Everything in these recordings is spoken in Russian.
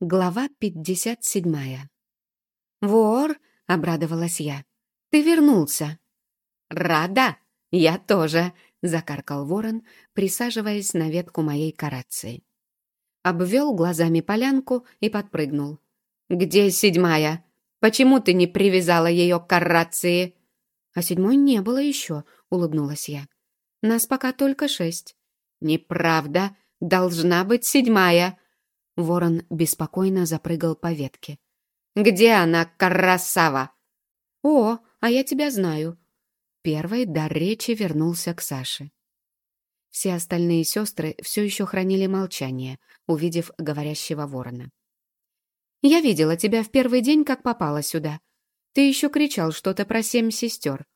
Глава 57. «Вор!» — обрадовалась я. «Ты вернулся!» «Рада! Я тоже!» — закаркал ворон, присаживаясь на ветку моей карации. Обвел глазами полянку и подпрыгнул. «Где седьмая? Почему ты не привязала ее к карации?» «А седьмой не было еще», — улыбнулась я. «Нас пока только шесть». «Неправда! Должна быть седьмая!» Ворон беспокойно запрыгал по ветке. «Где она, красава?» «О, а я тебя знаю». Первый дар речи вернулся к Саше. Все остальные сестры все еще хранили молчание, увидев говорящего ворона. «Я видела тебя в первый день, как попала сюда. Ты еще кричал что-то про семь сестер».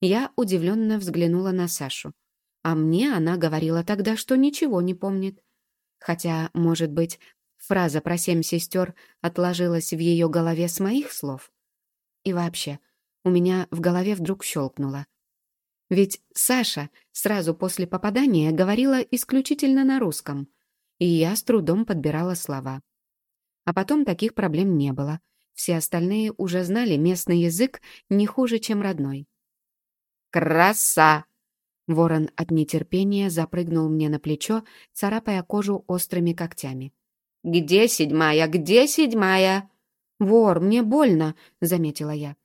Я удивленно взглянула на Сашу. А мне она говорила тогда, что ничего не помнит. Хотя, может быть, фраза про семь сестер отложилась в ее голове с моих слов? И вообще, у меня в голове вдруг щелкнуло. Ведь Саша сразу после попадания говорила исключительно на русском, и я с трудом подбирала слова. А потом таких проблем не было. Все остальные уже знали местный язык не хуже, чем родной. «Краса!» Ворон от нетерпения запрыгнул мне на плечо, царапая кожу острыми когтями. «Где седьмая? Где седьмая?» «Вор, мне больно», — заметила я.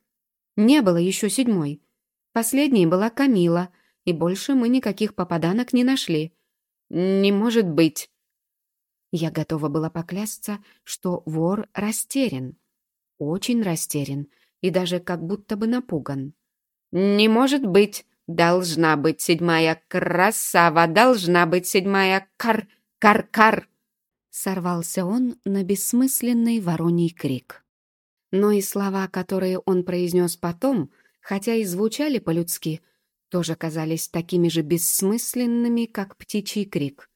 «Не было еще седьмой. Последней была Камила, и больше мы никаких попаданок не нашли». «Не может быть!» Я готова была поклясться, что вор растерян. Очень растерян и даже как будто бы напуган. «Не может быть! Должна быть седьмая красава, должна быть седьмая кар-кар-кар!» Сорвался он на бессмысленный вороний крик. Но и слова, которые он произнес потом, хотя и звучали по-людски, тоже казались такими же бессмысленными, как птичий крик.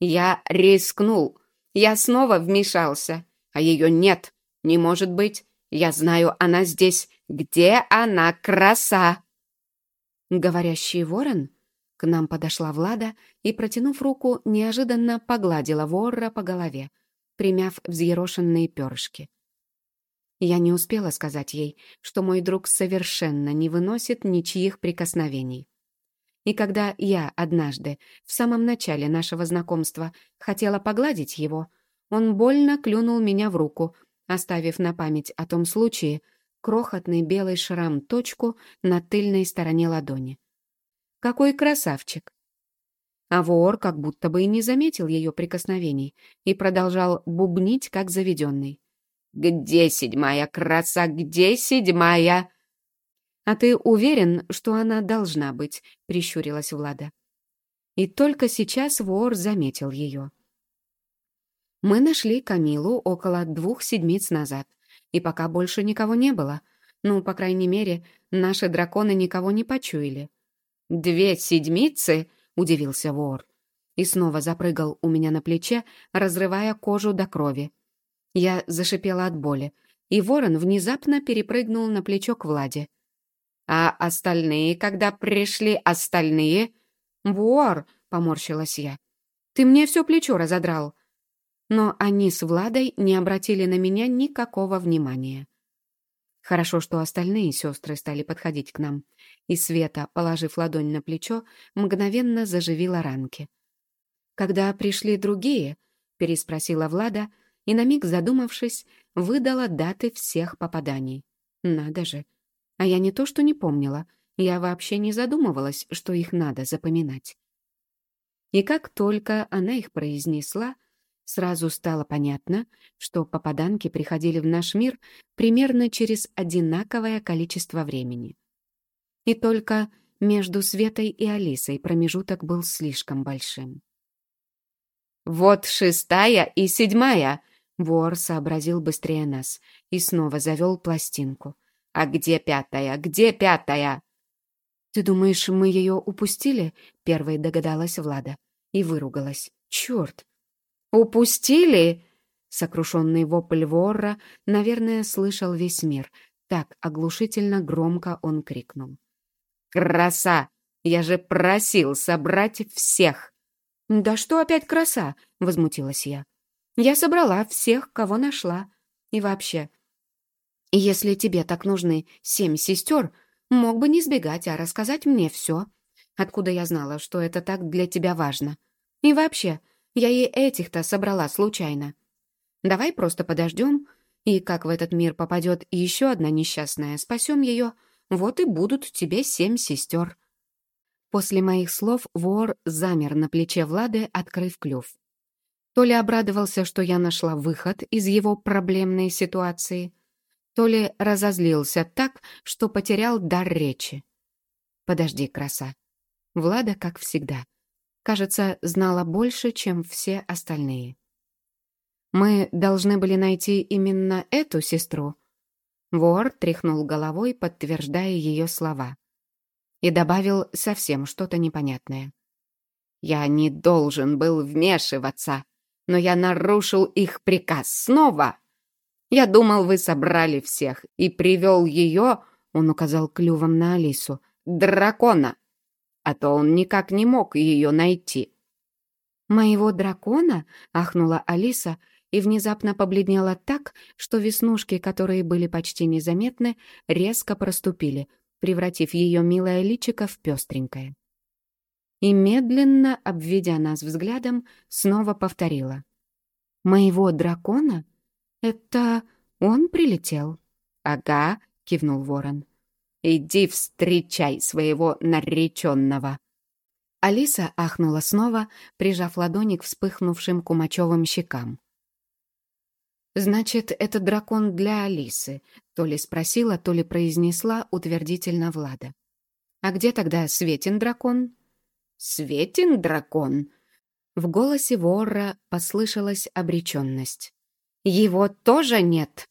«Я рискнул! Я снова вмешался! А ее нет! Не может быть! Я знаю, она здесь! Где она, краса?» Говорящий ворон? К нам подошла Влада и, протянув руку, неожиданно погладила вора по голове, примяв взъерошенные перышки. Я не успела сказать ей, что мой друг совершенно не выносит ничьих прикосновений. И когда я однажды, в самом начале нашего знакомства, хотела погладить его, он больно клюнул меня в руку, оставив на память о том случае, крохотный белый шрам-точку на тыльной стороне ладони. Какой красавчик! А вор как будто бы и не заметил ее прикосновений и продолжал бубнить, как заведенный. «Где седьмая краса? Где седьмая?» «А ты уверен, что она должна быть?» — прищурилась Влада. И только сейчас вор заметил ее. Мы нашли Камилу около двух седмиц назад — и пока больше никого не было. Ну, по крайней мере, наши драконы никого не почуяли. «Две седмицы?» — удивился вор. И снова запрыгал у меня на плече, разрывая кожу до крови. Я зашипела от боли, и ворон внезапно перепрыгнул на плечо к Владе. «А остальные, когда пришли остальные?» «Вор!» — поморщилась я. «Ты мне все плечо разодрал но они с Владой не обратили на меня никакого внимания. Хорошо, что остальные сестры стали подходить к нам, и Света, положив ладонь на плечо, мгновенно заживила ранки. «Когда пришли другие?» — переспросила Влада, и на миг задумавшись, выдала даты всех попаданий. «Надо же! А я не то что не помнила, я вообще не задумывалась, что их надо запоминать». И как только она их произнесла, Сразу стало понятно, что попаданки приходили в наш мир примерно через одинаковое количество времени. И только между Светой и Алисой промежуток был слишком большим. «Вот шестая и седьмая!» Вор сообразил быстрее нас и снова завел пластинку. «А где пятая? Где пятая?» «Ты думаешь, мы ее упустили?» — первой догадалась Влада и выругалась. «Черт! «Упустили?» Сокрушенный вопль вора, наверное, слышал весь мир. Так оглушительно громко он крикнул. «Краса! Я же просил собрать всех!» «Да что опять краса?» — возмутилась я. Я собрала всех, кого нашла. И вообще, если тебе так нужны семь сестер, мог бы не сбегать, а рассказать мне все. Откуда я знала, что это так для тебя важно? И вообще, я и этих-то собрала случайно. Давай просто подождем, и как в этот мир попадет еще одна несчастная, спасем ее, вот и будут тебе семь сестер. После моих слов вор замер на плече Влады, открыв клюв. То ли обрадовался, что я нашла выход из его проблемной ситуации, то ли разозлился так, что потерял дар речи. «Подожди, краса». Влада, как всегда, кажется, знала больше, чем все остальные. «Мы должны были найти именно эту сестру?» Вор тряхнул головой, подтверждая ее слова. И добавил совсем что-то непонятное. «Я не должен был вмешиваться, но я нарушил их приказ снова!» Я думал, вы собрали всех и привел ее, он указал клювом на Алису, дракона. А то он никак не мог ее найти. «Моего дракона?» — ахнула Алиса и внезапно побледнела так, что веснушки, которые были почти незаметны, резко проступили, превратив ее милое личико в пестренькое. И медленно, обведя нас взглядом, снова повторила. «Моего дракона? «Это он прилетел?» «Ага», — кивнул ворон. «Иди встречай своего нареченного». Алиса ахнула снова, прижав ладони к вспыхнувшим кумачевым щекам. «Значит, это дракон для Алисы», — то ли спросила, то ли произнесла утвердительно Влада. «А где тогда Светин дракон?» «Светин дракон?» В голосе вора послышалась обреченность. Его тоже нет?»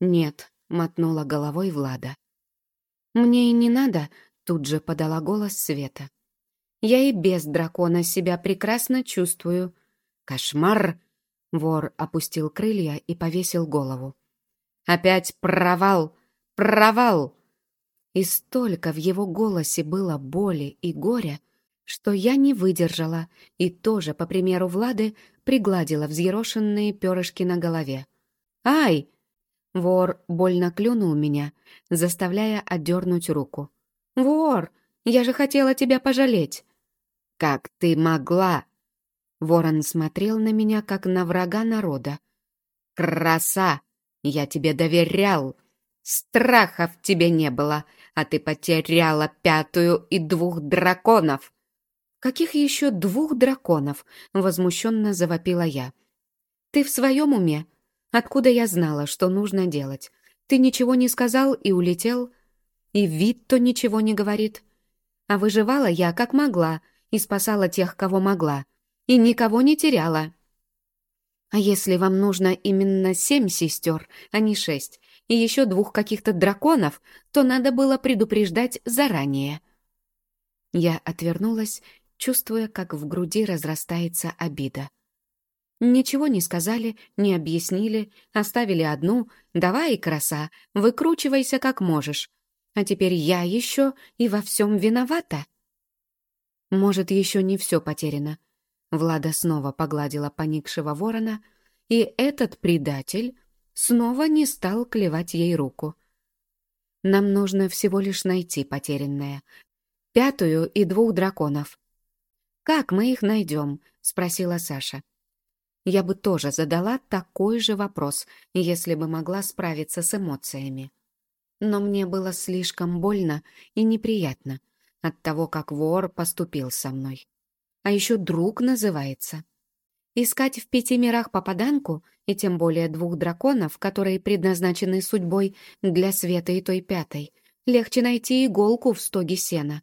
«Нет», — мотнула головой Влада. «Мне и не надо», — тут же подала голос Света. «Я и без дракона себя прекрасно чувствую». «Кошмар!» — вор опустил крылья и повесил голову. «Опять провал! Провал!» И столько в его голосе было боли и горя, что я не выдержала и тоже, по примеру Влады, пригладила взъерошенные перышки на голове. «Ай!» Вор больно клюнул меня, заставляя отдернуть руку. «Вор! Я же хотела тебя пожалеть!» «Как ты могла?» Ворон смотрел на меня, как на врага народа. «Краса! Я тебе доверял! Страхов тебе не было, а ты потеряла пятую и двух драконов!» «Каких еще двух драконов?» — возмущенно завопила я. «Ты в своем уме? Откуда я знала, что нужно делать? Ты ничего не сказал и улетел? И вид-то ничего не говорит. А выживала я как могла и спасала тех, кого могла. И никого не теряла». «А если вам нужно именно семь сестер, а не шесть, и еще двух каких-то драконов, то надо было предупреждать заранее». Я отвернулась чувствуя, как в груди разрастается обида. Ничего не сказали, не объяснили, оставили одну «давай, краса, выкручивайся как можешь». А теперь я еще и во всем виновата. Может, еще не все потеряно. Влада снова погладила поникшего ворона, и этот предатель снова не стал клевать ей руку. Нам нужно всего лишь найти потерянное. Пятую и двух драконов. «Как мы их найдем?» — спросила Саша. Я бы тоже задала такой же вопрос, если бы могла справиться с эмоциями. Но мне было слишком больно и неприятно от того, как вор поступил со мной. А еще друг называется. Искать в пяти мирах попаданку, и тем более двух драконов, которые предназначены судьбой для Света и той пятой, легче найти иголку в стоге сена.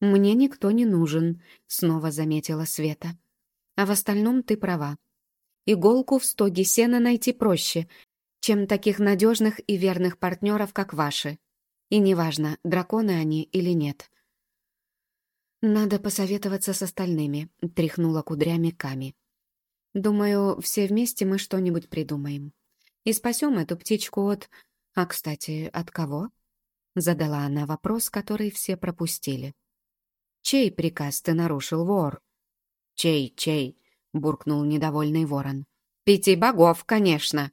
«Мне никто не нужен», — снова заметила Света. «А в остальном ты права. Иголку в стоге сена найти проще, чем таких надежных и верных партнеров, как ваши. И неважно, драконы они или нет». «Надо посоветоваться с остальными», — тряхнула кудрями Ками. «Думаю, все вместе мы что-нибудь придумаем. И спасем эту птичку от... А, кстати, от кого?» Задала она вопрос, который все пропустили. «Чей приказ ты нарушил, вор?» «Чей, чей?» — буркнул недовольный ворон. Пяти богов, конечно.